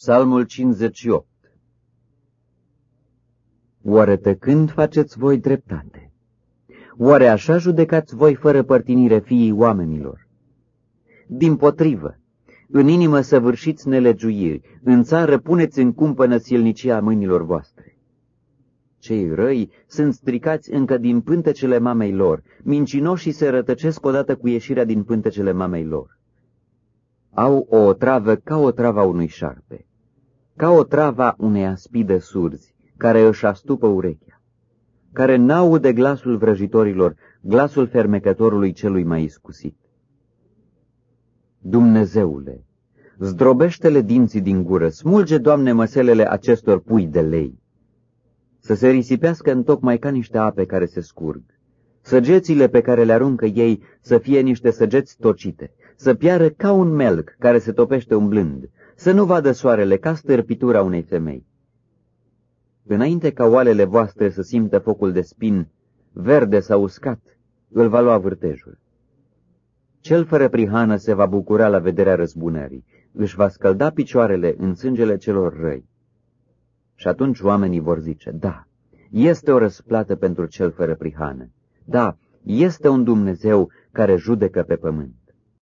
Psalmul 58 Oare tăcând faceți voi dreptate? Oare așa judecați voi fără părtinire fiii oamenilor? Din potrivă, în inimă săvârșiți nelegiuiri, în țară puneți în cumpănă silnicia mâinilor voastre. Cei răi sunt stricați încă din pântecele mamei lor, mincinoșii se rătăcesc odată cu ieșirea din pântecele mamei lor. Au o travă ca o trava unui șarpe, ca o trava unei aspide surzi, care își astupă urechea, care n-aude glasul vrăjitorilor, glasul fermecătorului celui mai iscusit. Dumnezeule, zdrobește-le dinții din gură, smulge, Doamne, măselele acestor pui de lei, să se risipească în tocmai ca niște ape care se scurg, săgețile pe care le aruncă ei să fie niște săgeți tocite, să piară ca un melc care se topește umblând, să nu vadă soarele ca stârpitura unei femei. Înainte ca oalele voastre să simtă focul de spin, verde sau uscat, îl va lua vârtejul. Cel fără prihană se va bucura la vederea răzbunării, își va scălda picioarele în sângele celor răi. Și atunci oamenii vor zice, da, este o răsplată pentru cel fără prihană. Da, este un Dumnezeu care judecă pe pământ.